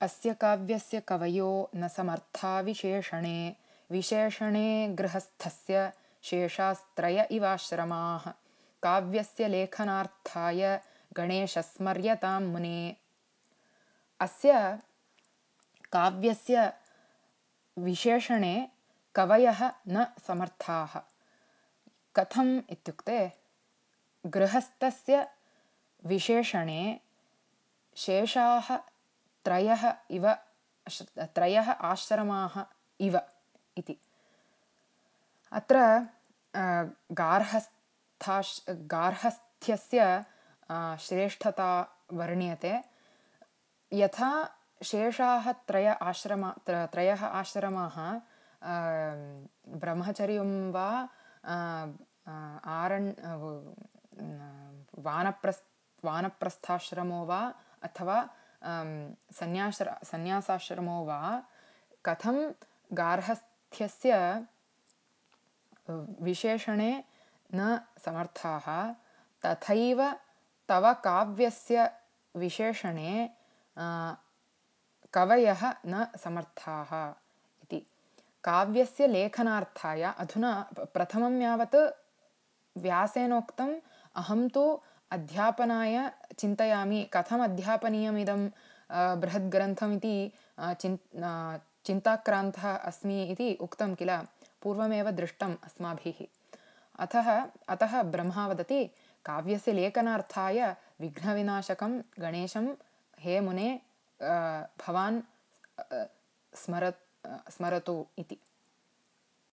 अस्य काव्यस्य कवयो न समर्था विशेषणे विशेषणे गृहस्थस्य शेषास्त्रय इवाश्रमाः। काव्यस्य लेखनार्थाय गणेशस्मर्यतां मुने। अस्य काव्यस्य विशेषणे कवयः न समर्थाः। कथम् इत्युक्ते गृहस्थस्य विशेषणे शेषाः त्रयः इव त्रयः आश्रमाः इव इति। अत्र गार्हस्थाश् गार्हस्थ्यस्य श्रेष्ठता वर्ण्यते। यथा शेषाः त्रय आश्रमा त्रयः आश्रमाः ब्रह्मचर्यं वा आरण् वानप्रस् वानप्रस्थाश्रमो वा अथवा सन्याश्र सन्यासाश्रमो वा कथं गार्हस्थ्यस्य विशेषणे न समर्थाः तथैव तव काव्यस्य विशेषणे कवयः न समर्थाः इति। काव्यस्य लेखनार्थाय अधुना प्रथमं यावत् व्यासेनोक्तम् अहं तु अध्यापनाय चिन्तयामि कथम् अध्यापनीयमिदं बृहद्ग्रन्थमिति चिन् चिन्ताक्रान्तः अस्मि इति उक्तं किल पूर्वमेव दृष्टम् अस्माभिः। अतः अतः ब्रह्मा वदति काव्यस्य लेखनार्थाय विघ्नविनाशकं गणेशं हे मुने भवान् स्मर स्मरतु इति